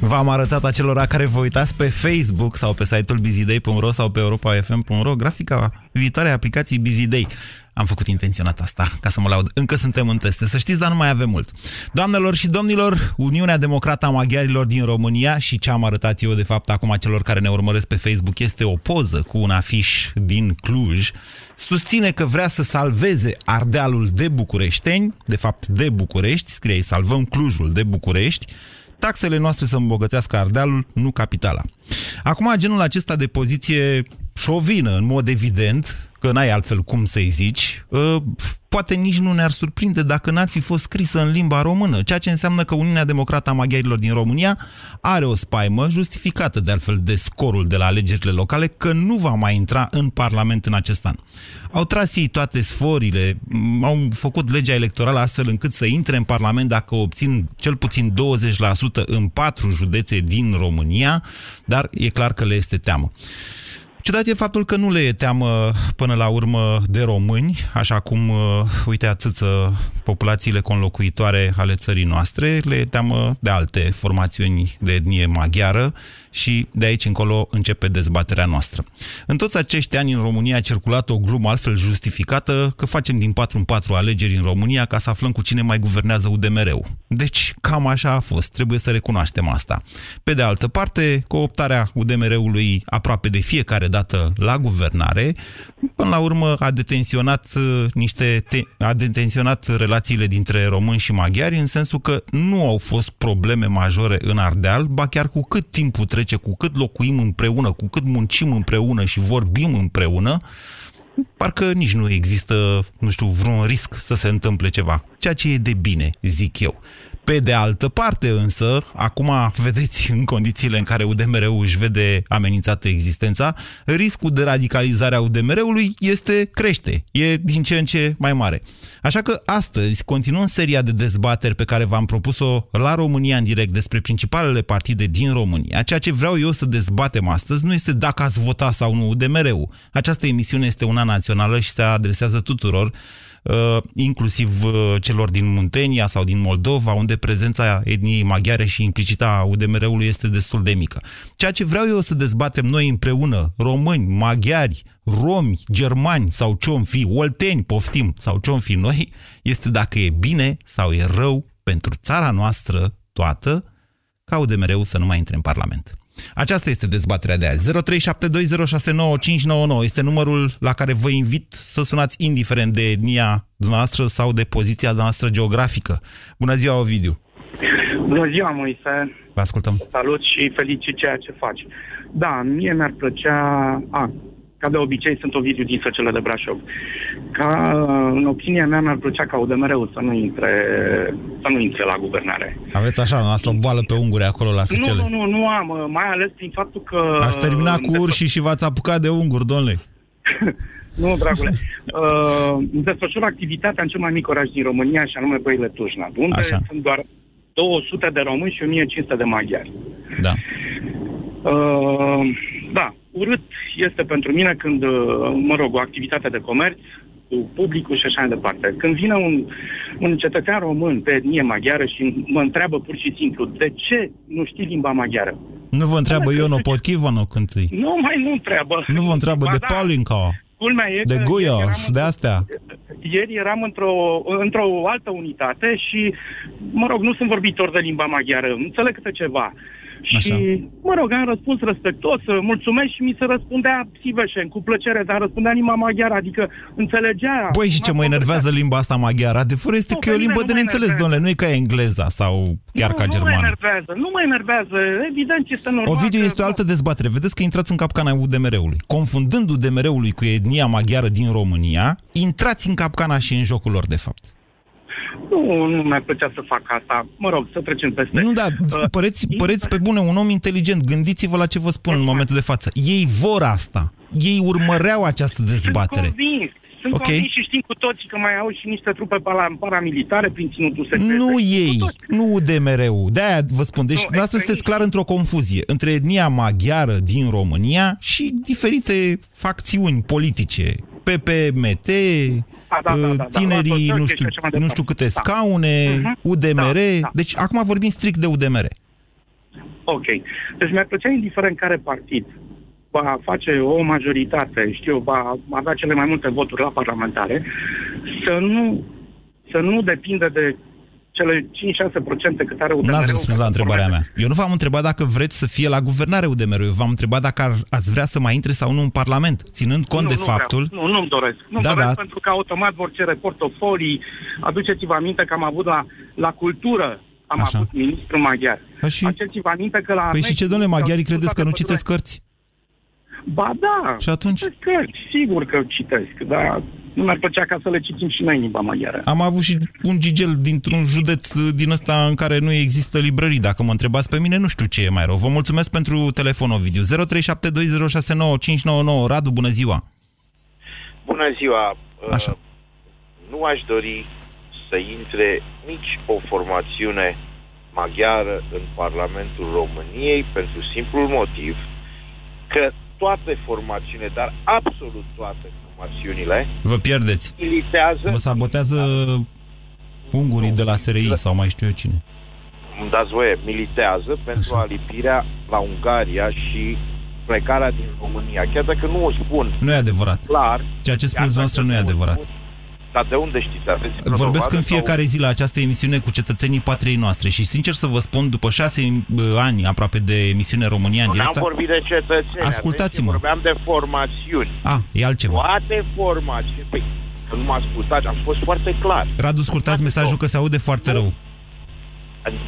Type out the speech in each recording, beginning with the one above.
V-am arătat acelora care vă uitați pe Facebook sau pe site-ul bizidei.ro sau pe europafm.ro grafica viitoare aplicației Bizidei. Am făcut intenționat asta, ca să mă laud. Încă suntem în teste, să știți, dar nu mai avem mult. Doamnelor și domnilor, Uniunea Democrată a Maghiarilor din România și ce am arătat eu, de fapt, acum celor care ne urmăresc pe Facebook, este o poză cu un afiș din Cluj, susține că vrea să salveze Ardealul de Bucureșteni, de fapt de București, scrie salvăm Clujul de București, taxele noastre să îmbogățească Ardealul, nu capitala. Acum, genul acesta de poziție șovină, în mod evident, că n-ai altfel cum să-i zici, ă, poate nici nu ne-ar surprinde dacă n-ar fi fost scrisă în limba română, ceea ce înseamnă că Uniunea Democrată a Maghiarilor din România are o spaimă justificată de altfel de scorul de la alegerile locale că nu va mai intra în Parlament în acest an. Au tras ei toate sforile, au făcut legea electorală astfel încât să intre în Parlament dacă obțin cel puțin 20% în patru județe din România, dar e clar că le este teamă. Ciudat e faptul că nu le e teamă până la urmă de români, așa cum, uh, uite, atâță populațiile conlocuitoare ale țării noastre, le e teamă de alte formațiuni de etnie maghiară și de aici încolo începe dezbaterea noastră. În toți acești ani în România a circulat o glumă altfel justificată că facem din 4 în 4 alegeri în România ca să aflăm cu cine mai guvernează UDMR-ul. Deci, cam așa a fost, trebuie să recunoaștem asta. Pe de altă parte, cooptarea UDMR-ului aproape de fiecare dată la guvernare, până la urmă a detenționat uh, niște te- a detenționat relațiile dintre români și maghiari în sensul că nu au fost probleme majore în Ardeal, ba chiar cu cât timpul trece, cu cât locuim împreună, cu cât muncim împreună și vorbim împreună, parcă nici nu există, nu știu, vreun risc să se întâmple ceva. Ceea ce e de bine, zic eu. Pe de altă parte însă, acum vedeți în condițiile în care UDMR-ul își vede amenințată existența, riscul de radicalizare a UDMR-ului este crește, e din ce în ce mai mare. Așa că astăzi continuăm seria de dezbateri pe care v-am propus-o la România în direct despre principalele partide din România. Ceea ce vreau eu să dezbatem astăzi nu este dacă ați vota sau nu UDMR-ul. Această emisiune este una națională și se adresează tuturor uh, inclusiv uh, celor din Muntenia sau din Moldova, unde prezența etniei maghiare și implicita a UDMR-ului este destul de mică. Ceea ce vreau eu să dezbatem noi împreună, români, maghiari, romi, germani sau ce fi, olteni, poftim, sau ce fi noi, este dacă e bine sau e rău pentru țara noastră toată ca UDMR-ul să nu mai intre în Parlament. Aceasta este dezbaterea de azi. 0372069599 este numărul la care vă invit să sunați indiferent de etnia noastră sau de poziția noastră geografică. Bună ziua, Ovidiu! Bună ziua, Moise! Vă ascultăm! Salut și felicit ceea ce faci. Da, mie mi-ar plăcea... A, ca de obicei, sunt Ovidiu din Săcele de Brașov. Ca, în opinia mea, mi-ar plăcea ca UDMR-ul să nu intre, să nu intre la guvernare. Aveți așa, noastră o boală pe unguri acolo la Săcele. Nu, nu, nu, nu am, mai ales prin faptul că... Ați terminat cu urși și v-ați apucat de unguri, domnule. nu, dragule. Uh, desfășur activitatea în cel mai mic oraș din România, și anume Băile Tujna, unde Așa. sunt doar 200 de români și 1500 de maghiari. Da. Uh, da, urât este pentru mine când, uh, mă rog, o activitate de comerț cu publicul și așa mai departe. Când vine un, un cetățean român pe etnie maghiară și mă întreabă pur și simplu de ce nu știi limba maghiară? Nu vă întreabă Că- Iono Potkivano când îi... Nu mai nu întreabă. Nu vă întreabă Ba de da, Palinca, Culmea e de că Guia ieri eram și de astea. Ieri eram într-o, într-o altă unitate și, mă rog, nu sunt vorbitor de limba maghiară, înțeleg câte ceva. Și, Așa. mă rog, am răspuns răspectos, mulțumesc și mi se răspundea Siveșen, cu plăcere, dar răspundea în limba maghiară, adică înțelegea. Băi, și ce mă enervează limba asta maghiară? Adevărul este Nu, că e o pe mine limbă nu de mă neînțeles, enervează. domnule. Nu e ca engleza sau chiar nu, ca Nu mă germană. enervează, nu mă enervează, evident este normal. Ovidiu, că- este o altă dezbatere. Vedeți că intrați în capcana UDMR-ului. Confundând UDMR-ului cu etnia maghiară din România, intrați în capcana și în jocul lor, de fapt. Nu, nu mi-ar plăcea să fac asta. Mă rog, să trecem peste. Nu, da, Uh, păreți, păreți pe bune un om inteligent. Gândiți-vă la ce vă spun în momentul de față. Ei vor asta. Ei urmăreau această dezbatere. Sunt convins. Sunt Ok. convins și știm cu toții că mai au și niște trupe paramilitare prin ținutul secret. Nu ei, nu UDMR-ul. De-aia vă spun. Deci, nu, asta sunteți clar într-o confuzie între etnia maghiară din România și diferite facțiuni politice. PPMT, da, da, da, da, tinerii, da, nu, știu, nu știu câte da. scaune, uh-huh. UDMR. Da, da. Deci, acum vorbim strict de UDMR. Ok. Deci mi-ar plăcea, indiferent care partid, va face o majoritate, știu, va avea cele mai multe voturi la parlamentare, să nu, să nu depindă de cele 5-6% cât are UDMR. N-ați răspuns la întrebarea mea. Eu nu v-am întrebat dacă vreți să fie la guvernare UDMR. Eu v-am întrebat dacă ar, ați vrea să mai intre sau nu în Parlament, ținând cont nu, de nu faptul... Vreau. Nu, nu-mi doresc. Nu da, doresc da. pentru că automat vor cere portofolii. Aduceți-vă aminte că am avut la, la cultură am Așa. avut ministru maghiar. Și... Aduceți-vă aminte că la... Păi și ce, domnule, maghiarii credeți că nu citesc cărți? Ba da. Și atunci? Cărți, sigur că citesc, dar nu mi-ar plăcea ca să le citim și noi în limba maghiară. Am avut și un gigel dintr-un județ din ăsta în care nu există librării. Dacă mă întrebați pe mine, nu știu ce e mai rău. Vă mulțumesc pentru telefon, Ovidiu. 0372069599. Radu, bună ziua! Bună ziua! Așa. Uh, nu aș dori să intre nici o formațiune maghiară în Parlamentul României pentru simplul motiv că toate formațiunile, dar absolut toate formațiunile... Vă pierdeți. Militează... Vă sabotează ungurii de la SRI sau mai știu eu cine. Îmi dați voie, militează pentru Așa. alipirea la Ungaria și plecarea din România. Chiar dacă nu o spun... Nu e adevărat. Clar. Ceea ce spuneți noastră nu e adevărat. Spun, dar de unde știți? Aveți Vorbesc în fiecare sau... zi la această emisiune cu cetățenii patriei noastre și sincer să vă spun, după șase ani aproape de emisiune România în direct... Nu am vorbit de cetățeni. Ascultați-mă. Vorbeam de formațiuni. A, e altceva. Toate formațiuni. Păi, că nu mă ascultați, am fost foarte clar. Radu, scurtați mesajul că se aude foarte nu, rău.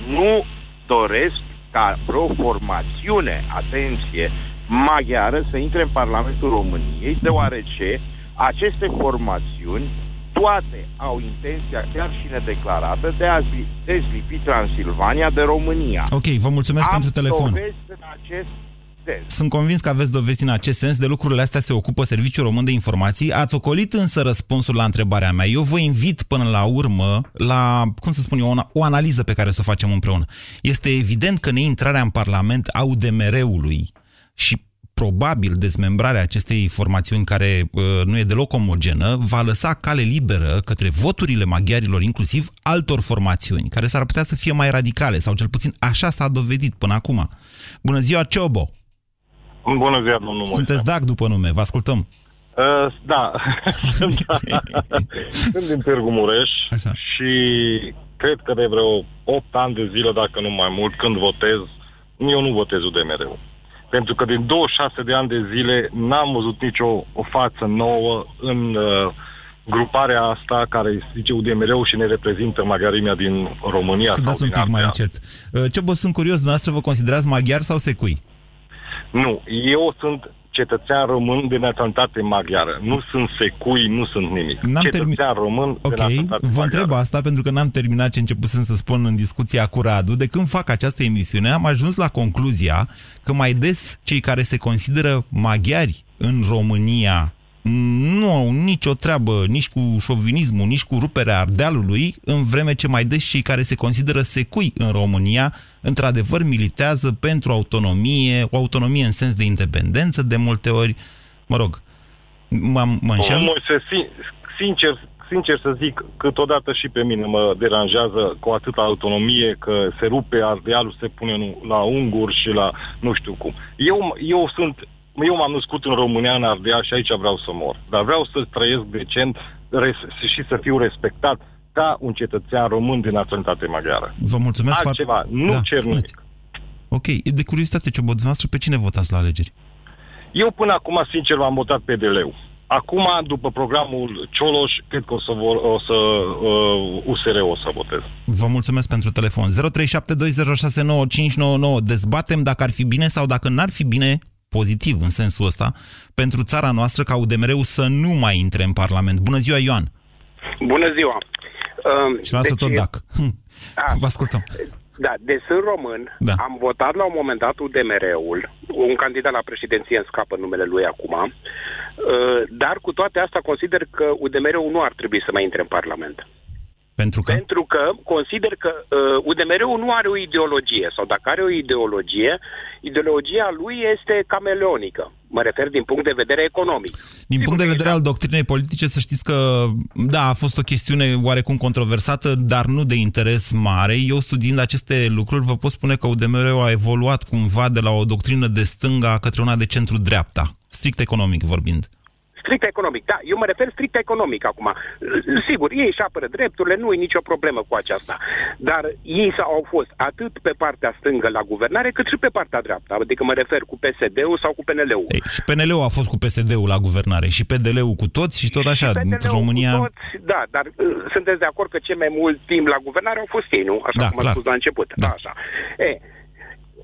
Nu doresc ca vreo formațiune, atenție, maghiară să intre în Parlamentul României, deoarece aceste formațiuni toate au intenția chiar și nedeclarată de a dezlipi Transilvania de România. Ok, vă mulțumesc Am pentru telefon. în acest sens. Sunt convins că aveți dovezi în acest sens. De lucrurile astea se ocupă Serviciul Român de Informații. Ați ocolit însă răspunsul la întrebarea mea. Eu vă invit până la urmă la, cum să spun eu, o, o analiză pe care să o facem împreună. Este evident că neintrarea în Parlament a UDMR-ului și probabil dezmembrarea acestei formațiuni care uh, nu e deloc omogenă va lăsa cale liberă către voturile maghiarilor, inclusiv altor formațiuni, care s-ar putea să fie mai radicale, sau cel puțin așa s-a dovedit până acum. Bună ziua, Ciobo! Bună ziua, domnul Sunteți Dag după nume, vă ascultăm. Uh, da. Sunt din Târgu Mureș Așa. și cred că de vreo 8 ani de zile, dacă nu mai mult, când votez, eu nu votez UDMR-ul. Pentru că din 26 de ani de zile n-am văzut nicio o față nouă în uh, gruparea asta care se zice UDMR și ne reprezintă maghiarimea din România. Să dați un pic mai încet. Uh, ce bă, sunt curios, dumneavoastră vă considerați maghiar sau secui? Nu, eu sunt cetățean român de naționalitate maghiară. Nu sunt secui, nu sunt nimic. N-am cetățean termin... român okay. de naționalitate Vă maghiară. întreb asta pentru că n-am terminat ce începusem să spun în discuția cu Radu. De când fac această emisiune am ajuns la concluzia că mai des cei care se consideră maghiari în România nu au nicio treabă nici cu șovinismul, nici cu ruperea Ardealului, în vreme ce mai des cei care se consideră secui în România, într-adevăr militează pentru autonomie, o autonomie în sens de independență, de multe ori, mă rog, mă înșel? sincer, sincer să zic, câteodată și pe mine mă deranjează cu atâta autonomie că se rupe Ardealul, se pune la ungur și la nu știu cum. Eu, eu sunt eu m-am născut în România, în Ardea și aici vreau să mor. Dar vreau să trăiesc decent și să fiu respectat ca un cetățean român de naționalitate maghiară. Vă mulțumesc Altceva, foarte... nu da, cer nimic. Ok, de curiozitate, ce dumneavoastră, pe cine votați la alegeri? Eu până acum, sincer, m-am votat pe DL-ul. Acum, după programul Cioloș, cred că o să, vor, o să uh, USR o să votez. Vă mulțumesc pentru telefon. 0372069599. Dezbatem dacă ar fi bine sau dacă n-ar fi bine pozitiv în sensul ăsta, pentru țara noastră ca UDMR-ul să nu mai intre în Parlament. Bună ziua, Ioan! Bună ziua! Uh, și lasă deci, tot dacă. Vă ascultăm. Da, de sunt român, da. am votat la un moment dat UDMR-ul. un candidat la președinție îmi scapă numele lui acum, uh, dar cu toate astea consider că UDMR-ul nu ar trebui să mai intre în Parlament. Pentru că? Pentru că consider că uh, UDMR-ul nu are o ideologie, sau dacă are o ideologie, ideologia lui este cameleonică. Mă refer din punct de vedere economic. Din Sigur punct de vedere al doctrinei politice, să știți că, da, a fost o chestiune oarecum controversată, dar nu de interes mare. Eu, studiind aceste lucruri, vă pot spune că UDMR-ul a evoluat cumva de la o doctrină de stânga către una de centru-dreapta, strict economic vorbind. Strict economic, da. Eu mă refer strict economic acum. Sigur, ei își apără drepturile, nu e nicio problemă cu aceasta. Dar ei au fost atât pe partea stângă la guvernare, cât și pe partea dreaptă. Adică mă refer cu PSD-ul sau cu PNL-ul. Ei, și PNL-ul a fost cu PSD-ul la guvernare și PDL-ul cu toți și tot așa. Și în România... Cu toți, da, dar uh, sunteți de acord că cel mai mult timp la guvernare au fost ei, nu? Așa da, cum am spus la început. Da. da așa. E,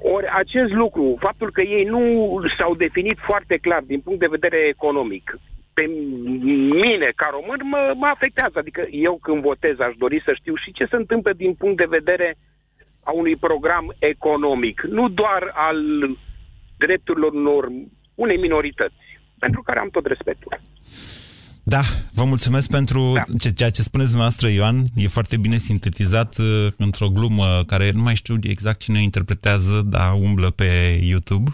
ori acest lucru, faptul că ei nu s-au definit foarte clar din punct de vedere economic, pe mine, ca român, mă, mă afectează. Adică eu când votez aș dori să știu și ce se întâmplă din punct de vedere a unui program economic, nu doar al drepturilor unor unei minorități, pentru care am tot respectul. Da, vă mulțumesc pentru da. ceea ce spuneți dumneavoastră, Ioan. E foarte bine sintetizat uh, într-o glumă care nu mai știu exact cine o interpretează, dar umblă pe YouTube,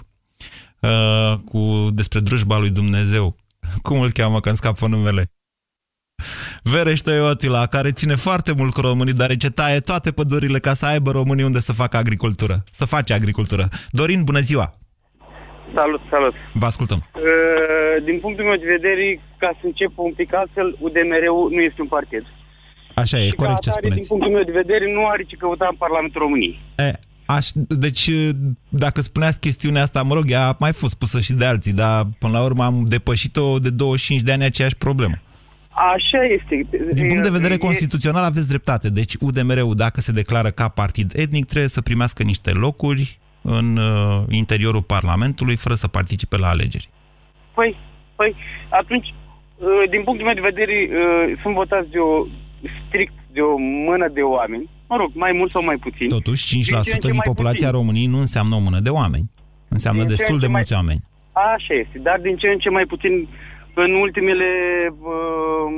uh, cu despre drujba lui Dumnezeu. Cum îl cheamă, că îmi scapă numele? Verește Iotila, care ține foarte mult cu românii, deoarece taie toate pădurile ca să aibă românii unde să facă agricultură. Să face agricultură. Dorin, bună ziua! Salut, salut! Vă ascultăm! Uh, din punctul meu de vedere, ca să încep un pic altfel, UDMR-ul nu este un partid. Așa e, și corect ce spuneți. din punctul meu de vedere, nu are ce căuta în Parlamentul României. E, aș, deci, dacă spuneați chestiunea asta, mă rog, ea a mai fost pusă și de alții, dar până la urmă am depășit-o de 25 de ani aceeași problemă. Așa este. Din punct de vedere e... constituțional aveți dreptate. Deci UDMR-ul, dacă se declară ca partid etnic, trebuie să primească niște locuri în uh, interiorul Parlamentului fără să participe la alegeri. Păi, păi, atunci, uh, din punctul meu de vedere, uh, sunt votați de o, strict de o mână de oameni, mă rog, mai mult sau mai puțin. Totuși, 5% din, din populația puțin. României nu înseamnă o mână de oameni. Înseamnă din destul de mulți mai... oameni. Așa este, dar din ce în ce mai puțin în ultimele, uh,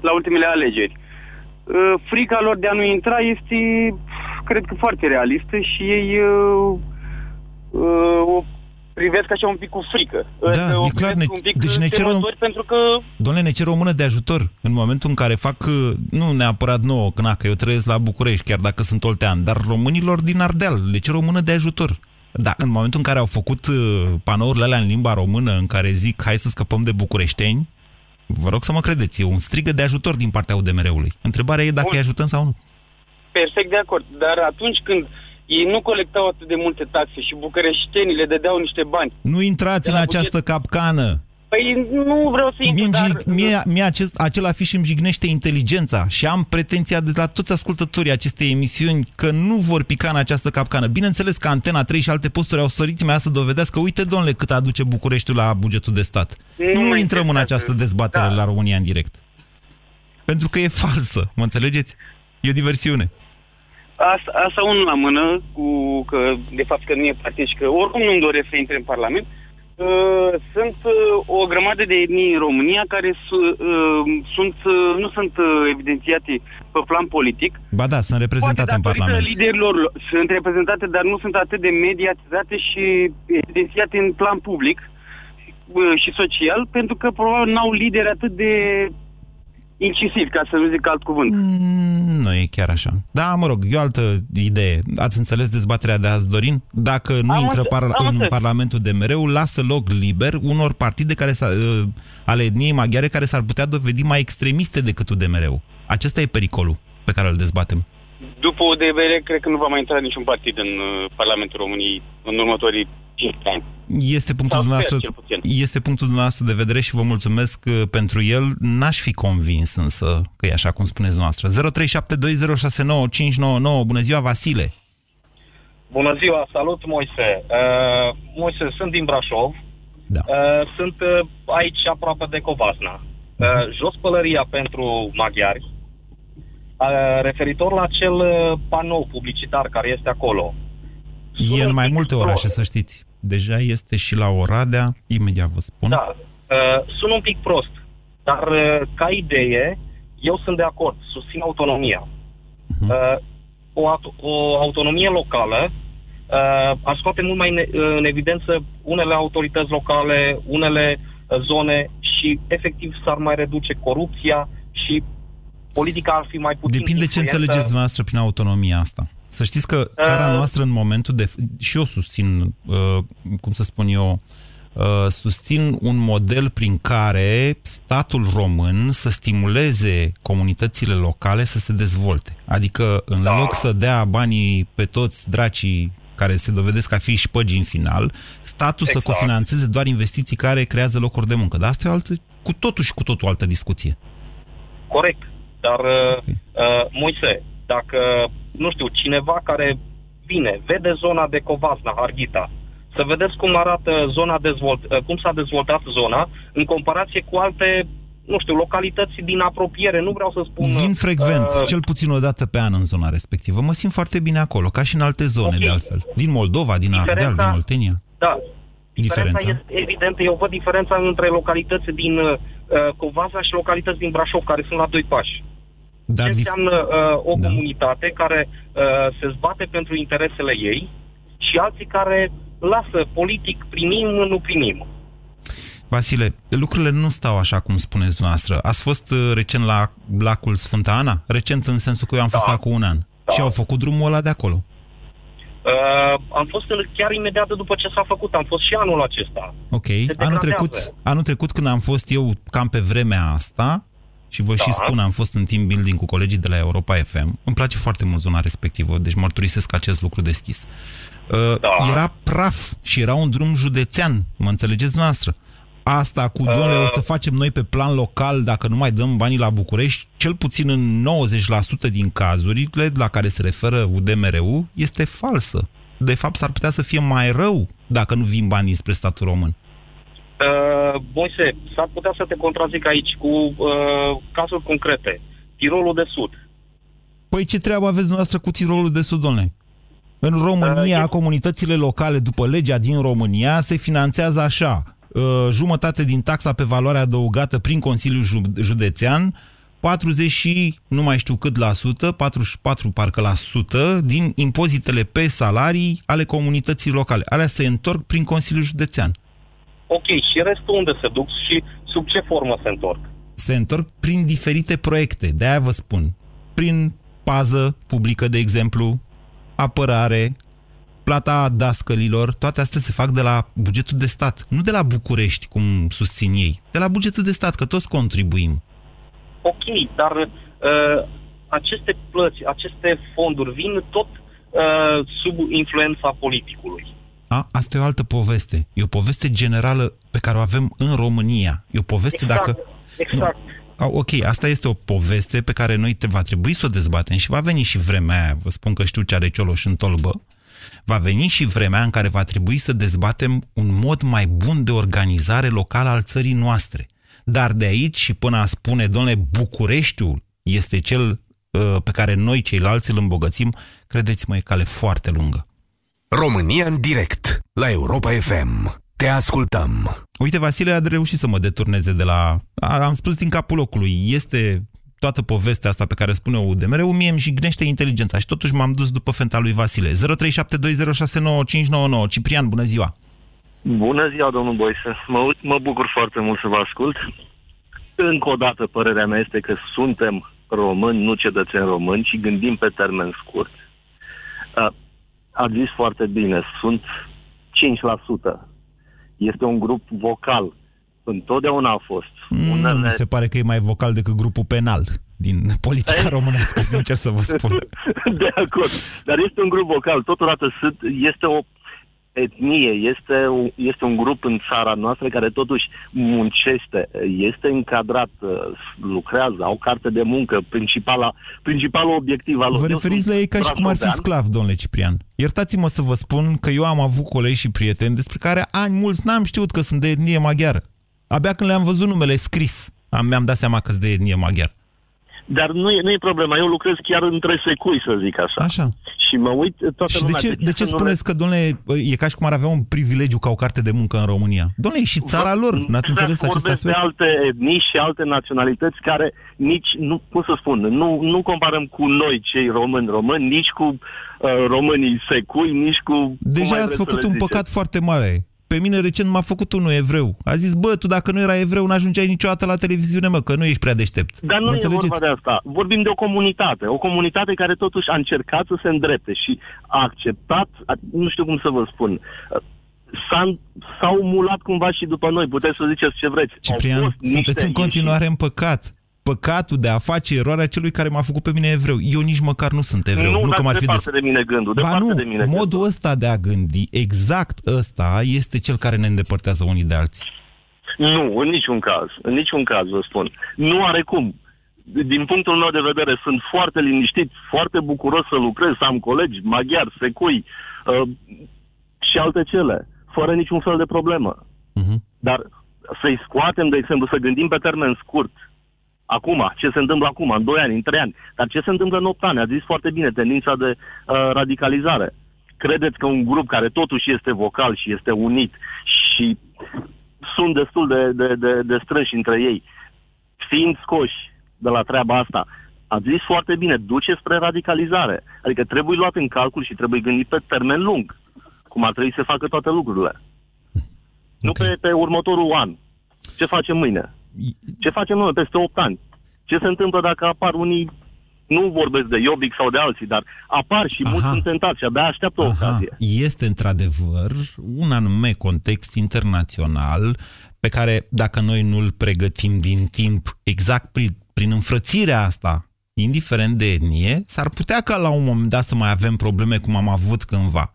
la ultimele alegeri. Uh, frica lor de a nu intra este cred că foarte realistă și ei uh, uh, o privesc așa un pic cu frică. Da, o e clar. Ne, un pic deci ne cer, o, pentru că... Doamne, ne cer o mână de ajutor în momentul în care fac, uh, nu neapărat nouă, că, na, că eu trăiesc la București, chiar dacă sunt oltean, dar românilor din Ardeal le cer o mână de ajutor. Da, în momentul în care au făcut uh, panourile alea în limba română, în care zic hai să scăpăm de bucureșteni, vă rog să mă credeți, e un strigă de ajutor din partea UDMR-ului. Întrebarea e dacă Bun. îi ajutăm sau nu perfect de acord. Dar atunci când ei nu colectau atât de multe taxe și bucureștenii le dădeau niște bani. Nu intrați în această buget. capcană. Păi nu vreau să intru, mie, dar... Mie, mie acest, acela fi și îmi jignește inteligența și am pretenția de la toți ascultătorii acestei emisiuni că nu vor pica în această capcană. Bineînțeles că Antena 3 și alte posturi au sărit mea să dovedească, uite, domnule, cât aduce Bucureștiul la bugetul de stat. Nu, nu intrăm în această dezbatere da. la România în direct. Pentru că e falsă, mă înțelegeți? E o diversiune. Asta, asta unul la mână, cu că de fapt că nu e partid și că oricum nu-mi doresc să intre în Parlament. Uh, sunt uh, o grămadă de etnii în România care su, uh, sunt, uh, nu sunt uh, evidențiate pe plan politic. Ba da, sunt reprezentate în Parlament. liderilor sunt reprezentate, dar nu sunt atât de mediatizate și evidențiate în plan public uh, și social, pentru că probabil n-au lideri atât de incisiv, ca să nu zic alt cuvânt. Mm, nu e chiar așa. Da, mă rog, e o altă idee. Ați înțeles dezbaterea de azi, Dorin? Dacă nu am intră par în înțeles. Parlamentul de mereu, lasă loc liber unor partide care uh, ale etniei maghiare care s-ar putea dovedi mai extremiste decât UDMR-ul. Acesta e pericolul pe care îl dezbatem. După UDMR, cred că nu va mai intra niciun partid în uh, Parlamentul României în următorii este punctul, dumneavoastră, este punctul dumneavoastră de vedere și vă mulțumesc uh, pentru el. N-aș fi convins însă că e așa cum spuneți dumneavoastră. 0372069599. Bună ziua, Vasile! Bună ziua, salut Moise. Uh, Moise, sunt din Brașov. Da. Uh, sunt uh, aici aproape de Covasna. Uh, uh-huh. jos pălăria pentru maghiari. Uh, referitor la acel uh, panou publicitar care este acolo. E în mai multe orașe, să știți. Deja este și la Oradea, imediat vă spun. Da, uh, sunt un pic prost, dar uh, ca idee, eu sunt de acord, susțin autonomia. Mhm. Uh, o, aut- o autonomie locală uh, ar scoate mult mai ne- în evidență unele autorități locale, unele uh, zone și efectiv s-ar mai reduce corupția și politica ar fi mai puțin Depinde ce influentă. înțelegeți dumneavoastră prin autonomia asta. Să știți că țara Uh. noastră în momentul de... Și eu susțin, uh, cum să spun eu, uh, susțin un model prin care statul român să stimuleze comunitățile locale să se dezvolte. Adică în Da. loc să dea banii pe toți dracii care se dovedesc a fi șpăgi în final, statul să Exact. cofinanțeze doar investiții care creează locuri de muncă. Dar asta e o altă, cu totul și cu totul altă discuție. Corect. Dar, uh, Ok. uh, Moise, dacă, nu știu, cineva care vine, vede zona de Covasna, Harghita, să vedeți cum arată zona dezvolt, uh, cum s-a dezvoltat zona în comparație cu alte, nu știu, localități din apropiere. Nu vreau să spun... Vin frecvent, uh, cel puțin o dată pe an în zona respectivă. Mă simt foarte bine acolo, ca și în alte zone, Ok. de altfel. Din Moldova, din Diferența- Ardeal, din Oltenia. Da. Diferența, Diferența? este evidentă. Eu văd diferența între localități din uh, Covasna și localități din Brașov, care sunt la doi pași. Dar ce dif- înseamnă uh, o Da. comunitate care uh, se zbate pentru interesele ei și alții care lasă politic primim, nu primim. Vasile, lucrurile nu stau așa cum spuneți dumneavoastră. Ați fost uh, recent la lacul Sfânta Ana? Recent în sensul că eu am fost Da. acum un an. Da. Și au făcut drumul ăla de acolo. Uh, am fost în, chiar imediat după ce s-a făcut, am fost și anul acesta. Ok. degradează. Anul trecut, anul trecut când am fost eu cam pe vremea asta, și vă Da. și spun, am fost în team building cu colegii de la Europa FM. Îmi place foarte mult zona respectivă, deci mărturisesc acest lucru deschis. Uh, Da. Era praf și era un drum județean, mă înțelegeți noastră. Asta cu, domnule, Uh. o să facem noi pe plan local dacă nu mai dăm banii la București, cel puțin în 90% din cazurile la care se referă UDMRU, este falsă. De fapt, s-ar putea să fie mai rău dacă nu vin banii spre statul român. Uh, Moise, s-ar putea să te contrazic aici cu uh, cazuri concrete. Tirolul de Sud. Păi ce treabă aveți dumneavoastră cu Tirolul de Sud, domnule? În România, Uh, e- comunitățile locale, după legea din România, se finanțează așa. Uh, jumătate din taxa pe valoare adăugată prin Consiliul Ju- Județean, 40 și nu mai știu cât la sută, 44 parcă la sută, din impozitele pe salarii ale comunității locale. Alea se întorc prin Consiliul Județean. Ok, și restul unde se duc și sub ce formă se întorc? se întorc prin diferite proiecte. De-aia vă spun. Prin pază publică, de exemplu, apărare, plata dascălilor, toate astea se fac de la bugetul de stat. Nu de la București, cum susțin ei. De la bugetul de stat, că toți contribuim. Ok, dar uh, aceste plăți, aceste fonduri vin tot uh, sub influența politicului. A, asta e o altă poveste. E o poveste generală pe care o avem în România. E o poveste Exact, dacă... exact. A, ok, asta este o poveste pe care noi te, va trebui să o dezbatem și va veni și vremea aia, vă spun că știu ce are Cioloș în tolbă, va veni și vremea în care va trebui să dezbatem un mod mai bun de organizare locală al țării noastre. Dar de aici și până a spune, domnule, Bucureștiul este cel uh, pe care noi ceilalți îl îmbogățim, credeți-mă, e cale foarte lungă. România în direct la Europa FM. Te ascultăm. Uite, Vasile a reușit să mă deturneze de la... A, am spus din capul locului. Este toată povestea asta pe care spune UDMR-ul, mie îmi jignește inteligența și totuși m-am dus după fenta lui Vasile. 0372069599. Ciprian, bună ziua! Bună ziua, domnul Boise. Mă, mă bucur foarte mult să vă ascult. Încă o dată, părerea mea este că suntem români, nu cetățeni români, și gândim pe termen scurt. Uh, a zis foarte bine, sunt 5%. Este un grup vocal. Întotdeauna a fost. Mm, mi se pare că e mai vocal decât grupul penal din politica românească, sincer să vă spun. De acord. Dar este un grup vocal. Totodată sunt, este o etnie, este, un- este un grup în țara noastră care totuși muncește, este încadrat, uh, lucrează, au carte de muncă, principala, principalul obiectiv al Vă Eu referiți sunt la ei ca și cum ar fi brașovean. sclav, domnule Ciprian. Iertați-mă să vă spun că eu am avut colegi și prieteni despre care ani mulți n-am știut că sunt de etnie maghiară. Abia când le-am văzut numele scris, am, mi-am dat seama că sunt de etnie maghiară. Dar nu e, nu e problema. Eu lucrez chiar între secui, să zic așa. Așa. Și mă uit toată Și de lumea... ce, de ce să nu spuneți că, domnule, e ca și cum ar avea un privilegiu ca o carte de muncă în România? Domnule, e și țara lor. N-ați înțeles acest vorbesc de aspect? alte etnii și alte naționalități care nici, nu, cum să spun, nu, nu comparăm cu noi, cei români români, nici cu uh, românii secui, nici cu... cum Deja mai ați vreți să făcut le un ziceți. păcat foarte mare. Pe mine recent m-a făcut unul evreu. A zis, bă, tu dacă nu erai evreu, n-ajungeai niciodată la televiziune, mă, că nu ești prea deștept. Dar nu Mă e înțelegeți? vorba de asta. Vorbim de o comunitate. O comunitate care totuși a încercat să se îndrepte și a acceptat, a- nu știu cum să vă spun, s-a, s-au mulat cumva și după noi. Puteți să ziceți ce vreți. Au Ciprian, fost niște sunteți în continuare în păcat. Păcatul de a face eroarea celui care m-a făcut pe mine evreu. Eu nici măcar nu sunt evreu. Nu, nu dar că m-ar fi departe des... de mine gândul. Ba Departe nu, de mine modul gândul. ăsta de a gândi, exact ăsta, este cel care ne îndepărtează unii de alții. Nu, în niciun caz. În niciun caz, vă spun. Nu are cum. Din punctul meu de vedere, sunt foarte liniștit, foarte bucuros să lucrez, să am colegi maghiari, secui uh, și alte cele, fără niciun fel de problemă. Mhm. Dar să-i scoatem, de exemplu, să gândim pe termen scurt, acum, ce se întâmplă acum, în 2 ani, în 3 ani, dar ce se întâmplă în 8 ani, a zis foarte bine, tendința de uh, radicalizare. Credeți că un grup care totuși este vocal și este unit și sunt destul de, de, de, de strânși între ei, fiind scoși de la treaba asta, a zis foarte bine, duce spre radicalizare. Adică trebuie luat în calcul și trebuie gândit pe termen lung, cum ar trebui să facă toate lucrurile. Nu Ok. pe, pe următorul an. Ce facem mâine? Ce facem noi peste 8 ani? Ce se întâmplă dacă apar unii, nu vorbesc de Iobic sau de alții, dar apar și Aha. mulți sunt tentați și abia așteaptă o Aha, ocazie. este într-adevăr un anume context internațional pe care, dacă noi nu-l pregătim din timp exact prin, prin înfrățirea asta, indiferent de etnie, s-ar putea ca la un moment dat să mai avem probleme cum am avut cândva.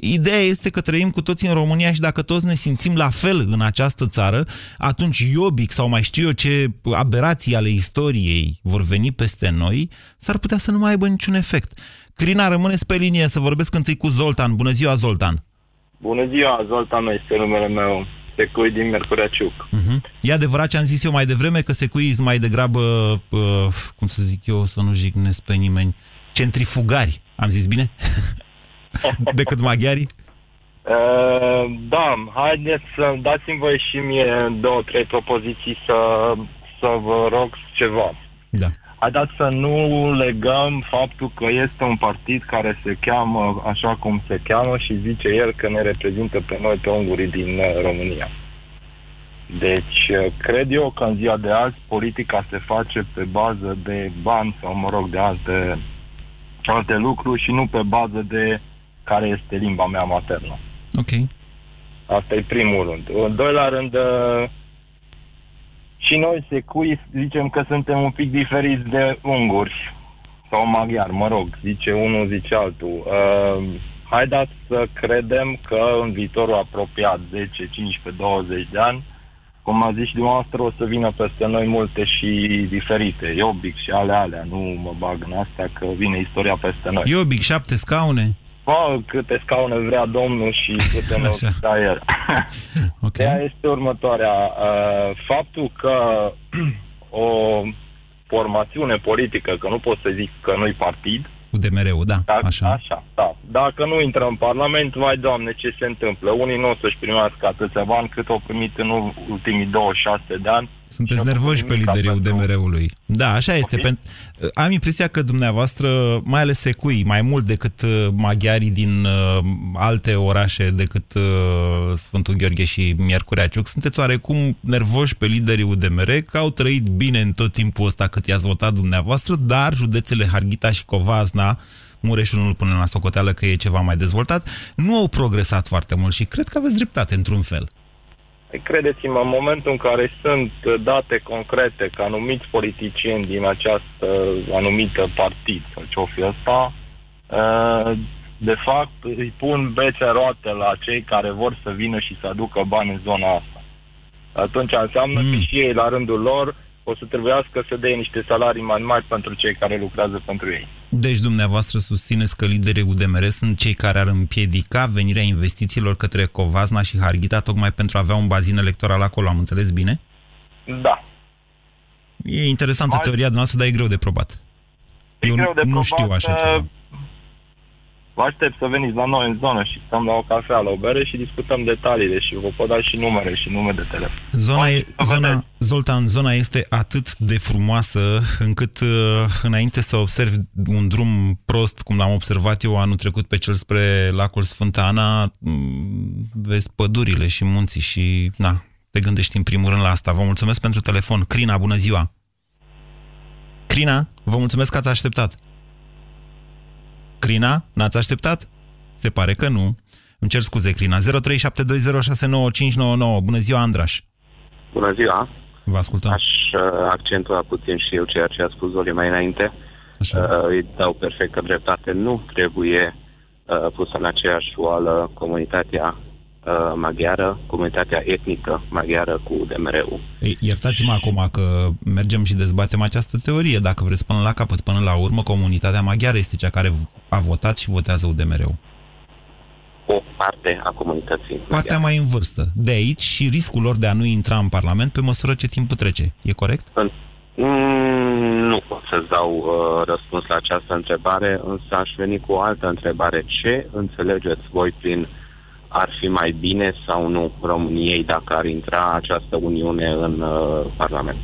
Ideea este că trăim cu toții în România și dacă toți ne simțim la fel în această țară, atunci Iobic sau mai știu eu ce aberații ale istoriei vor veni peste noi, s-ar putea să nu mai aibă niciun efect. Crina, rămâneți pe linie să vorbesc întâi cu Zoltan. Bună ziua, Zoltan! Bună ziua, Zoltan este numele meu, secui din Mercurea Ciuc. Uh-huh. E adevărat ce am zis eu mai devreme, că secuii sunt mai degrabă, uh, cum să zic eu, să nu jignesc pe nimeni, centrifugari. Am zis bine? Decât maghiarii? Uh, da, haideți să dați-mi voi și mie două, trei propoziții să, să vă rog ceva. Da. Haideți să nu legăm faptul că este un partid care se cheamă așa cum se cheamă și zice el că ne reprezintă pe noi, pe ungurii din uh, România. Deci, uh, cred eu că în ziua de azi politica se face pe bază de bani sau, mă rog, de alte, alte lucruri și nu pe bază de care este limba mea maternă. Ok. Asta e primul rând. În doilea rând, uh, și noi secui zicem că suntem un pic diferiți de unguri sau maghiari, mă rog, zice unul, zice altul. Uh, haideți să credem că în viitorul apropiat, 10, 15, 20 de ani, cum a zis și dumneavoastră, o să vină peste noi multe și diferite, Iobic și ale alea, nu mă bag în asta că vine istoria peste noi. Iobic, șapte scaune. Bă, câte scaune vrea domnul și câte nu Așa. da el. Ok. Ideea este următoarea. Uh, Faptul că o formațiune politică, că nu pot să zic că nu-i partid, UDMR-ul, da, dacă, așa. așa, da. Dacă nu intră în Parlament, vai doamne, ce se întâmplă? Unii nu o să-și primească atâția bani cât au primit în ultimii 26 de ani. Sunteți Și nu nervoși făcut pe nimic liderii pentru- UDMR-ului. Da, așa este. Ok. Pen- Am impresia că dumneavoastră, mai ales secui, mai mult decât uh, maghiarii din uh, alte orașe decât uh, Sfântul Gheorghe și Miercurea Ciuc, sunteți oarecum nervoși pe liderii UDMR că au trăit bine în tot timpul ăsta cât i-ați votat dumneavoastră, dar județele Harghita și Covazna Mureșul nu-l pune la socoteală că e ceva mai dezvoltat, nu au progresat foarte mult și cred că aveți dreptate într-un fel. Păi, Credeți-mă, în momentul în care sunt date concrete că anumiți politicieni din această anumită partid, sau ce-o fi ăsta, uh, de fapt îi pun bețe roate la cei care vor să vină și să aducă bani în zona asta. Atunci înseamnă Mm. că și ei, la rândul lor, o să trebuiască să dea niște salarii mai mari pentru cei care lucrează pentru ei. Deci dumneavoastră susțineți că liderii UDMR sunt cei care ar împiedica venirea investițiilor către Covazna și Harghita tocmai pentru a avea un bazin electoral acolo, am înțeles bine? Da. E interesantă Mai- teoria noastră, dar e greu de probat. E Eu greu de nu probat, știu așa uh, ceva. Vă aștept să veniți la noi în zonă și stăm la o cafea, la o bere și discutăm detaliile și vă pot da și numere și nume de telefon. Zona, e, Să zona, vedeți. Zoltan, zona este atât de frumoasă încât uh, înainte să observi un drum prost, cum l-am observat eu anul trecut pe cel spre lacul Sfânta Ana, m, vezi pădurile și munții și na, te gândești în primul rând la asta. Vă mulțumesc pentru telefon. Crina, bună ziua! Crina, vă mulțumesc că ați așteptat. Crina, n-ați așteptat? Se pare că nu. Îmi cer scuze, Crina. 0372069599. Bună ziua, Andraș. Bună ziua! Vă ascultăm. Aș uh, accentua puțin și eu ceea ce a spus Zoli mai înainte. Așa. Uh, îi dau perfectă dreptate. Nu trebuie uh, pusă în aceeași oală comunitatea uh, maghiară, comunitatea etnică maghiară cu DMR-ul. Ei, iertați-mă acum că mergem și dezbatem această teorie. Dacă vreți până la capăt, până la urmă, comunitatea maghiară este cea care a votat și votează UDMR-ul. O parte a comunității Partea mai în vârstă. De aici și riscul lor de a nu intra în Parlament pe măsură ce timpul trece. E corect? Mm, nu pot să-ți dau uh, răspuns la această întrebare, însă aș veni cu o altă întrebare. Ce înțelegeți voi prin ar fi mai bine sau nu României dacă ar intra această Uniune în uh, Parlament?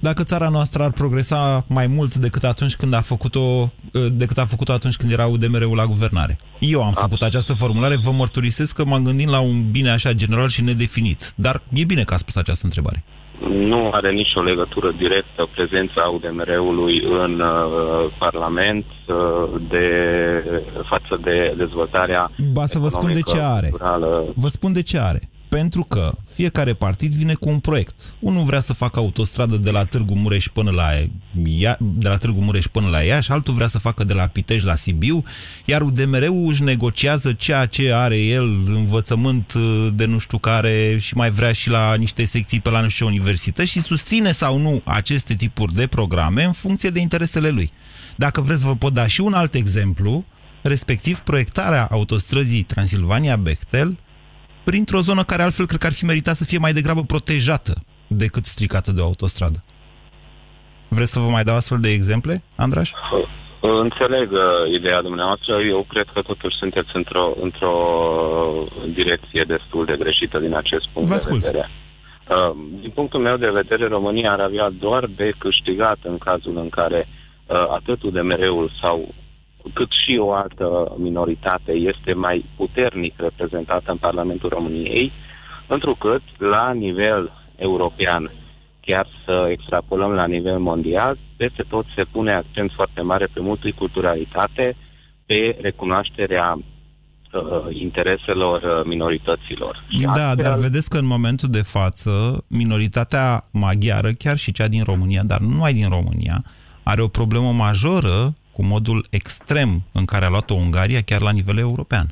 Dacă țara noastră ar progresa mai mult decât atunci când a făcut-o, decât a făcut-o atunci când era UDMR-ul la guvernare. Eu am făcut această formulare, vă mărturisesc că m-am gândit la un bine așa general și nedefinit. Dar e bine că a spus această întrebare. Nu are nicio legătură directă prezența UDMR-ului în uh, Parlament uh, de, față de dezvoltarea Ba să vă spun de ce are. culturală. Vă spun de ce are. Pentru că fiecare partid vine cu un proiect. Unul vrea să facă autostradă de la Târgu Mureș până la, Ia, de la Târgu Mureș până la Iași, altul vrea să facă de la Pitești la Sibiu, iar UDMR-ul își negociază ceea ce are el, învățământ uh, de nu știu care și mai vrea și la niște secții pe la nu știu ce universități și susține sau nu aceste tipuri de programe în funcție de interesele lui. Dacă vreți, vă pot da și un alt exemplu, respectiv proiectarea autostrăzii Transilvania-Bechtel printr-o zonă care altfel cred că ar fi meritat să fie mai degrabă protejată decât stricată de o autostradă. Vreți să vă mai dau astfel de exemple, Andraș? Înțeleg uh, ideea dumneavoastră. Eu cred că totuși sunteți într-o, într-o direcție destul de greșită din acest punct Vă de ascult. vedere. Uh, Din punctul meu de vedere, România ar avea doar de câștigat în cazul în care uh, atât UDMR-ul sau cât și o altă minoritate este mai puternic reprezentată în Parlamentul României, întrucât la nivel european, chiar să extrapolăm la nivel mondial, peste tot se pune accent foarte mare pe multiculturalitate, pe recunoașterea uh, intereselor uh, minorităților. Și Da, astfel- dar vedeți că în momentul de față, minoritatea maghiară, chiar și cea din România, dar nu numai din România, are o problemă majoră cu modul extrem în care a luat-o Ungaria, chiar la nivel european.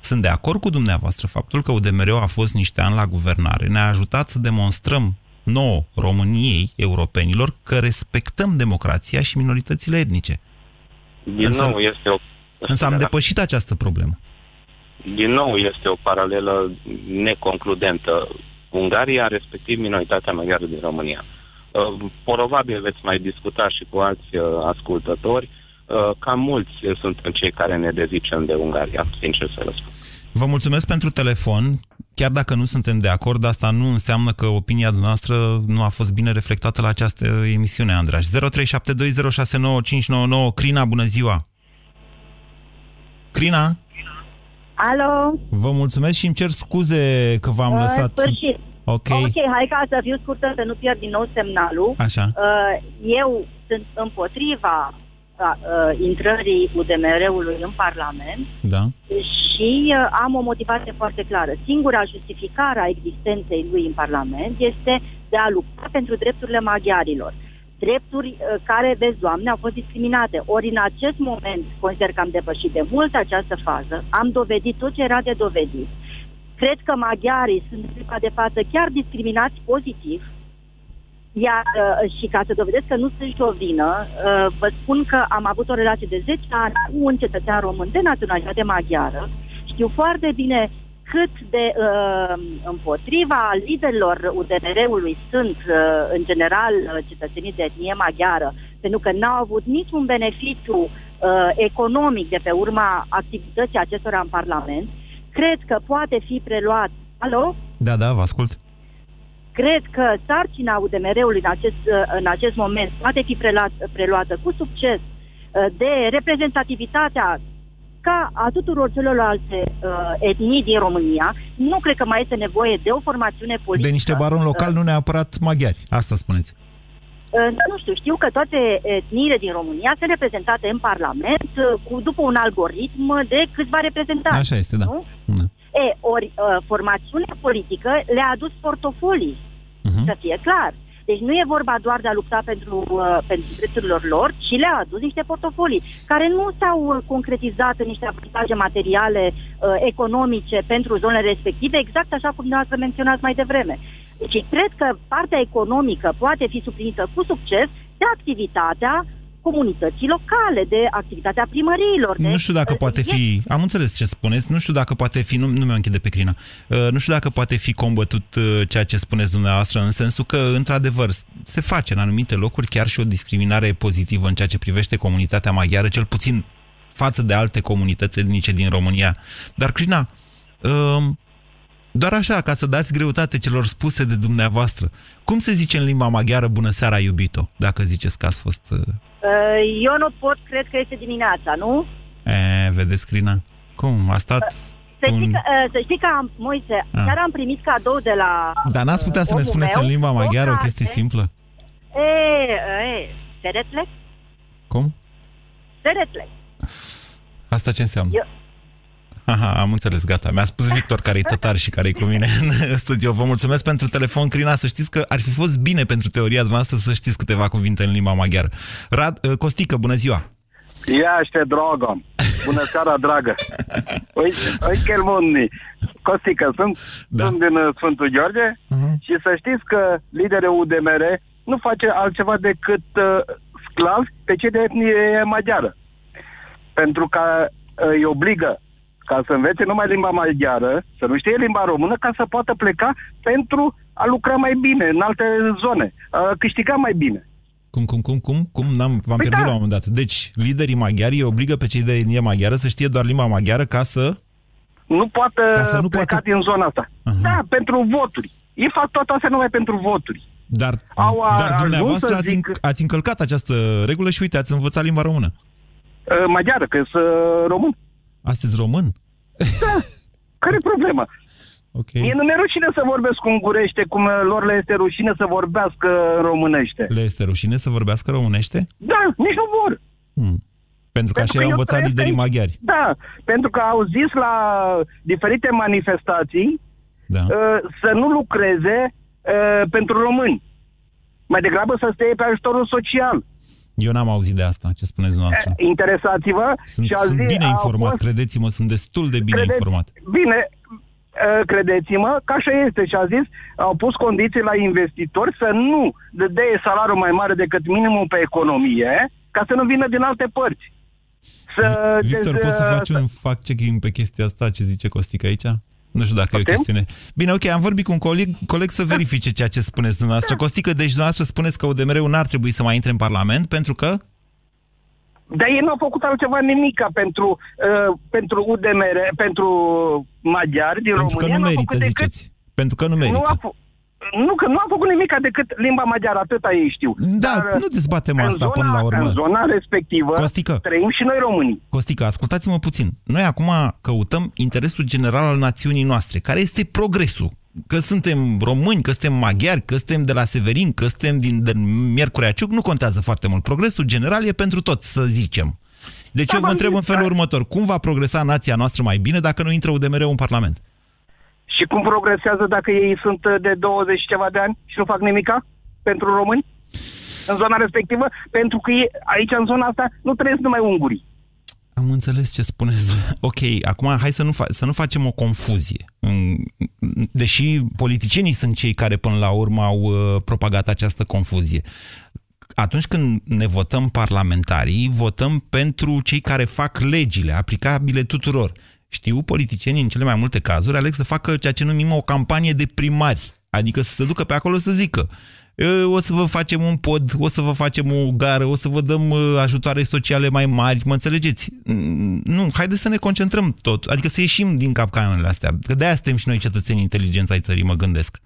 Sunt de acord cu dumneavoastră faptul că UDMR a fost niște ani la guvernare. Ne-a ajutat să demonstrăm nouă României, europenilor, că respectăm democrația și minoritățile etnice. Din Însă- nou este o Însă am depășit această problemă. din nou este o paralelă neconcludentă. Ungaria, respectiv minoritatea maghiară din România. Uh, Probabil veți mai discuta și cu alți uh, ascultători. Uh, Cam mulți suntem cei care ne dezicem de Ungaria, sincer să răspund. Vă mulțumesc pentru telefon. Chiar dacă nu suntem de acord, asta nu înseamnă că opinia noastră nu a fost bine reflectată la această emisiune, Andraș. 0372069599. Crina, bună ziua! Crina, Alo? vă mulțumesc și îmi cer scuze că v-am În lăsat... sfârșit. Ok. Ok, hai ca să fiu scurtă, să nu pierd din nou semnalul. Așa. Uh, Eu sunt împotriva uh, uh, intrării UDMR-ului în Parlament Da. și uh, am o motivație foarte clară. Singura justificare a existenței lui în Parlament este de a lupta pentru drepturile maghiarilor. Drepturi uh, care, vezi, Doamne, au fost discriminate. Ori în acest moment consider că am depășit de mult această fază, am dovedit tot ce era de dovedit. Cred că maghiarii sunt în clipa de față chiar discriminați pozitiv, iar uh, și ca să dovedesc că nu sunt și o vină, uh, vă spun că am avut o relație de 10 ani cu un cetățean român de naționalitate maghiară. Știu foarte bine cât de uh, împotriva liderilor UDMR-ului sunt, uh, în general, uh, cetățenii de etnie maghiară, pentru că n-au avut niciun beneficiu uh, economic de pe urma activității acestora în Parlament, cred că poate fi preluat. Alo? Da, da, vă ascult. Cred că sarcina UDMR-ului în acest, uh, în acest moment poate fi preluat, preluată cu succes uh, de reprezentativitatea ca a tuturor celorlalte uh, etnii din România, nu cred că mai este nevoie de o formațiune politică. De niște baroni locali, nu neapărat maghiari. Asta spuneți. Uh, nu știu, știu că toate etniile din România sunt reprezentate în Parlament uh, cu, după un algoritm de câțiva reprezentanți. Așa este, da. Nu? da. E, ori uh, formațiunea politică le-a adus portofolii, uh-huh. să fie clar. Deci nu e vorba doar de a lupta pentru, uh, pentru drepturile lor, ci le-a adus niște portofolii care nu s-au uh, concretizat în niște avantaje materiale, uh, economice pentru zonele respective, exact așa cum dumneavoastră menționați mai devreme. Deci cred că partea economică poate fi suplinită cu succes de activitatea comunității locale, de activitatea primăriilor. De, nu știu dacă poate fi, am înțeles ce spuneți, nu știu dacă poate fi, nu, nu mi-o închide pe crina, uh, nu știu dacă poate fi combătut uh, ceea ce spuneți dumneavoastră, în sensul că, într-adevăr, se face în anumite locuri chiar și o discriminare pozitivă în ceea ce privește comunitatea maghiară, cel puțin față de alte comunități etnice din România. Dar, Crina, uh, doar așa, ca să dați greutate celor spuse de dumneavoastră. Cum se zice în limba maghiară bună seara, iubito, dacă ziceți că ați fost... Uh... uh eu nu pot, cred că este dimineața, nu? E, vedeți, Crina? Cum? A stat... Să știi, un... că, uh, să știi că, am, Moise, A. chiar am primit cadou de la Dar n-ați putea să ne spuneți meu, în limba maghiară o chestie simplă? E, e, Seretle? Cum? Seretle. Asta ce înseamnă? Eu, Aha, am înțeles, gata. Mi-a spus Victor, care e tătar și care e cu mine în studio. Vă mulțumesc pentru telefon, Crina. Să știți că ar fi fost bine pentru teoria dumneavoastră să știți câteva cuvinte în limba maghiară. Rad, uh, Costică, bună ziua! Iaște, dragă! Bună seara, dragă! Uite, uite mundi. Costică, sunt, da. sunt din uh, Sfântul Gheorghe uh-huh. și să știți că liderul UDMR nu face altceva decât uh, sclav pe cei de etnie maghiară. Pentru că uh, îi obligă ca să învețe numai limba maghiară, să nu știe limba română, ca să poată pleca pentru a lucra mai bine în alte zone, a câștiga mai bine. Cum, cum, cum, cum? Cum? N-am, v-am păi pierdut da. la un moment dat. Deci, liderii maghiari îi obligă pe cei de etnie maghiară să știe doar limba maghiară ca să... Nu poată ca să nu pleca poată... din zona asta. Uh-huh. Da, pentru voturi. Ei fac toate astea numai pentru voturi. Dar, Au, dar dumneavoastră ați, zic... ați încălcat această regulă și uite, ați învățat limba română. Maghiară, că sunt român. Astăzi român? Da. Care e problema? Okay. Mie nu mi-e rușine să vorbesc ungurește, cum lor le este rușine să vorbească românește. Le este rușine să vorbească românește? Da, nici nu vor. Hmm. Pentru că pentru așa au învățat liderii maghiari. Da, pentru că au zis la diferite manifestații da. uh, să nu lucreze uh, pentru români. Mai degrabă să stea pe ajutorul social. Eu n-am auzit de asta, ce spuneți dumneavoastră. Eh, interesați-vă. Sunt, și sunt bine informat, fost... credeți-mă, sunt destul de bine credeți... informat. Bine, eh, credeți-mă că așa este și a zis, au pus condiții la investitori să nu dea salariul mai mare decât minimul pe economie, ca să nu vină din alte părți. Să, Victor, poți să faci să... un fact-checking pe chestia asta, ce zice Costic aici? Nu știu dacă okay. e o chestiune. Bine, ok, am vorbit cu un coleg, coleg să verifice ceea ce spuneți dumneavoastră. Da. Costică, deci dumneavoastră spuneți că UDMR-ul n-ar trebui să mai intre în Parlament pentru că? Dar ei nu au făcut altceva nimica pentru, uh, pentru UDMR, pentru maghiari din pentru România. Pentru că nu merită, ziceți. Decât... Pentru că nu merită. Nu a nu, că nu am făcut nimic decât limba maghiară, atâta ei știu. Da, Dar, nu dezbatem asta zona, până la urmă. În zona respectivă Costică, trăim și noi românii. Costică, ascultați-mă puțin. Noi acum căutăm interesul general al națiunii noastre. Care este progresul? Că suntem români, că suntem maghiari, că suntem de la Severin, că suntem din, din Miercurea Ciuc, nu contează foarte mult. Progresul general e pentru toți, să zicem. Deci da, eu vă întreb în felul următor. Cum va progresa nația noastră mai bine dacă nu intră UDMR în Parlament? Și cum progresează dacă ei sunt uh, de 20 și ceva de ani și nu fac nimica pentru români? În zona respectivă? Pentru că ei, aici, în zona asta, nu trăiesc numai ungurii. Am înțeles ce spuneți. Ok, acum hai să nu, fa- să nu facem o confuzie. Deși politicienii sunt cei care până la urmă au uh, propagat această confuzie. Atunci când ne votăm parlamentarii, votăm pentru cei care fac legile aplicabile tuturor. Știu, politicienii în cele mai multe cazuri aleg să facă ceea ce numim o campanie de primari. Adică să se ducă pe acolo să zică o să vă facem un pod, o să vă facem o gară, o să vă dăm ajutoare sociale mai mari, mă înțelegeți? Nu, haideți să ne concentrăm tot, adică să ieșim din capcanele astea, că de-aia suntem și noi cetățenii inteligența ai țării, mă gândesc.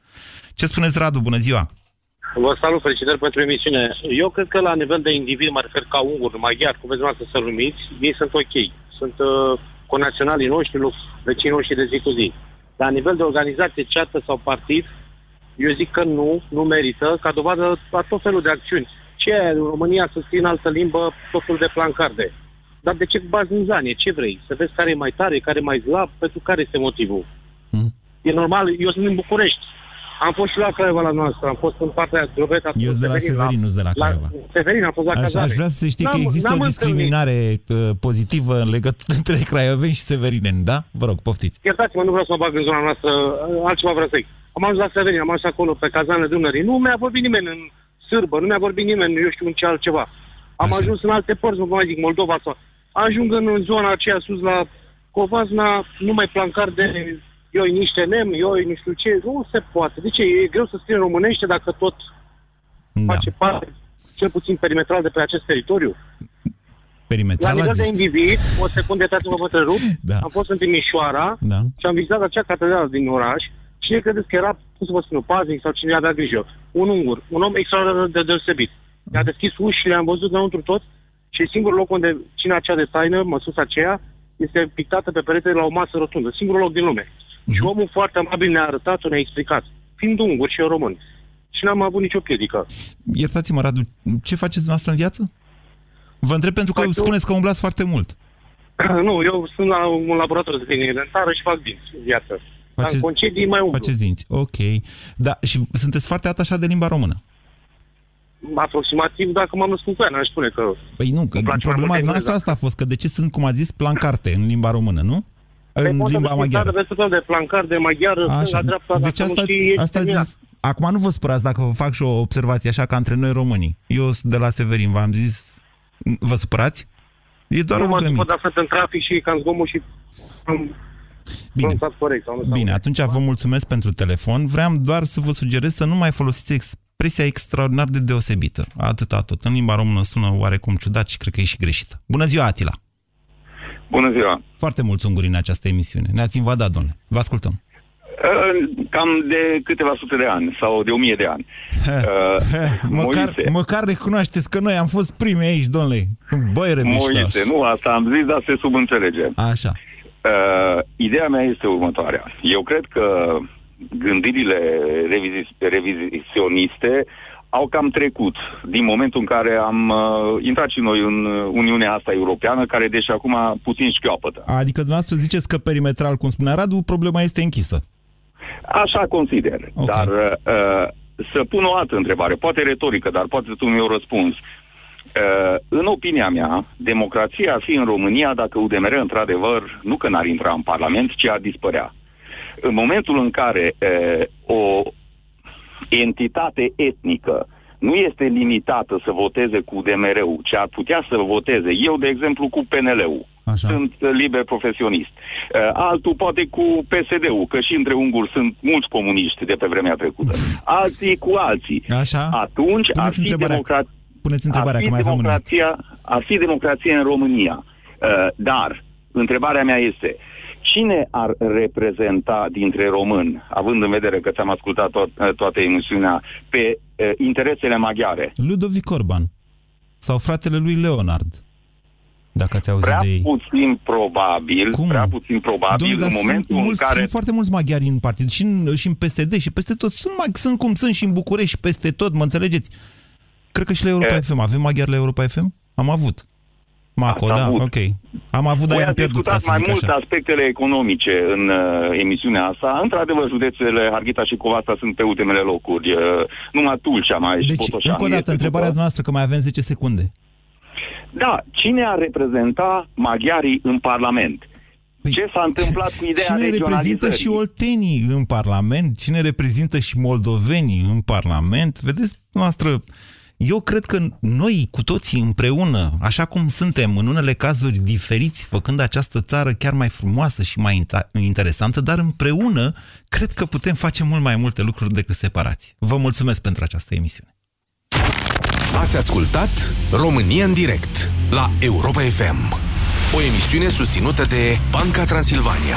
Ce spuneți, Radu? Bună ziua! Vă salut, felicitări pentru emisiune. Eu cred că la nivel de individ, mă refer ca ungur, maghiar, cum veți să numiți, ei sunt ok. Sunt uh, conaționalii noștri, vecinii noștri de zi cu zi. La nivel de organizație, ceată sau partid, eu zic că nu, nu merită, ca dovadă la tot felul de acțiuni. Ce e în România să scrie în altă limbă totul de plancarde? Dar de ce bazânzanie? Ce vrei? Să vezi care e mai tare, care e mai slab? Pentru care este motivul? Mm. E normal, eu sunt în București. Am fost și la Craiova la noastră, am fost în partea Drobeta. Eu sunt de la Severin, nu de la Craiova. La Severin, am fost la aș, cazare. Aș vrea să știi că există o discriminare întâlnit. Uh, pozitivă în legătură între craioveni și severineni, da? Vă rog, poftiți. Iertați-mă, nu vreau să mă bag în zona noastră, altceva vreau să zic. Am ajuns la Severin, am ajuns acolo pe cazanele Dunării. Nu mi-a vorbit nimeni în sârbă, nu mi-a vorbit nimeni, eu știu în ce altceva. Am Așa. ajuns în alte părți, nu mai zic, Moldova sau... Ajung în zona aceea sus la Covazna, numai plancar de eu niște nem, eu nu știu ce, nu se poate. De ce? E greu să scrie în românește dacă tot da. face parte, cel puțin perimetral, de pe acest teritoriu? Perimetral La nivel de individ, o secundă, dați-mă vă da. am fost în Timișoara da. și am vizitat acea catedrală din oraș Cine credeți că era, cum să vă spun, paznic sau cine a dat grijă? Un ungur, un om extraordinar de deosebit. Mi-a deschis ușile, am văzut înăuntru tot și singurul loc unde cine acea de taină, măsuța aceea, este pictată pe perete la o masă rotundă. Singurul loc din lume. Uh-huh. Și omul foarte amabil ne-a arătat ne-a explicat. Fiind ungur și eu român. Și n-am avut nicio piedică. Iertați-mă, Radu, ce faceți dumneavoastră în viață? Vă întreb pentru că fac spuneți eu... că umblați foarte mult. nu, eu sunt la un laborator de tehnică dentară și fac dinți în viață. Faceți, în concedii mai umplu. Faceți dinți, ok. Da, și sunteți foarte atașat de limba română. Aproximativ, dacă m-am născut cu ea, n-aș spune că... Păi nu, că problema noastră asta a fost, că de ce sunt, cum a zis, plancarte în limba română, nu? Păi în limba maghiară. Aveți tot de plancar de maghiară, așa. stânga, dreapta, deci asta, asta zis, Acum nu vă spărați dacă vă fac și o observație așa ca între noi românii. Eu sunt de la Severin, v-am zis, vă supărați? E doar nu mă supăr, dar sunt în trafic și cam zgomot și Bine, corect, sau nu Bine atunci vă mulțumesc pentru telefon. Vreau doar să vă sugerez să nu mai folosiți expresia extraordinar de deosebită. Atâta tot. În limba română sună oarecum ciudat și cred că e și greșită. Bună ziua, Atila! Bună ziua! Foarte mulți unguri în această emisiune. Ne-ați invadat, domnule. Vă ascultăm. Cam de câteva sute de ani sau de o mie de ani. măcar, măcar recunoașteți că noi am fost primi aici, domnule. Băi, Moise, nu, asta am zis, dar se subînțelege. Așa. Uh, ideea mea este următoarea. Eu cred că gândirile revizi- reviziționiste au cam trecut din momentul în care am uh, intrat și noi în Uniunea asta europeană, care deși acum puțin șchioapătă. Adică dumneavoastră ziceți că perimetral, cum spunea Radu, problema este închisă. Așa consider. Okay. Dar uh, să pun o altă întrebare, poate retorică, dar poate tu mi-o răspuns. Uh, în opinia mea, democrația ar fi în România dacă UDMR, într-adevăr, nu că n-ar intra în Parlament, ci ar dispărea. În momentul în care uh, o entitate etnică nu este limitată să voteze cu UDMR-ul, ci ar putea să voteze. Eu, de exemplu, cu PNL-ul. Așa. Sunt liber profesionist. Uh, altul poate cu PSD-ul, că și între unguri sunt mulți comuniști de pe vremea trecută. Alții cu alții. Așa. Atunci ar fi democrație puneți întrebarea, că mai avem democrația, Ar fi democrație în România. Uh, dar, întrebarea mea este, cine ar reprezenta dintre români, având în vedere că ți-am ascultat to- uh, toată emisiunea, pe uh, interesele maghiare? Ludovic Orban. Sau fratele lui Leonard. Dacă ați auzit prea de ei. puțin probabil, Cum? prea puțin probabil Domnule, în momentul mulți, în care... Sunt foarte mulți maghiari în partid și în, și în PSD și peste tot. Sunt, sunt cum sunt și în București și peste tot, mă înțelegeți? Cred că și la Europa e... FM. Avem maghiar la Europa FM? Am avut. Maco, da, avut. ok. Am avut, dar am pierdut, ca să mai zic mult așa. aspectele economice în uh, emisiunea asta. Într-adevăr, județele Harghita și Covasta sunt pe ultimele locuri. Uh, numai Tulcea mai deci, și Botoșani. încă o dată, întrebarea noastră, că mai avem 10 secunde. Da, cine ar reprezenta maghiarii în Parlament? Păi, ce s-a întâmplat cu ideea Cine reprezintă și oltenii în Parlament? Cine reprezintă și moldovenii în Parlament? Vedeți, noastră, Eu cred că noi, cu toții împreună, așa cum suntem, în unele cazuri diferiți, făcând această țară chiar mai frumoasă și mai interesantă, dar împreună, cred că putem face mult mai multe lucruri decât separați. Vă mulțumesc pentru această emisiune. Ați ascultat România în direct la Europa FM, o emisiune susținută de Banca Transilvania.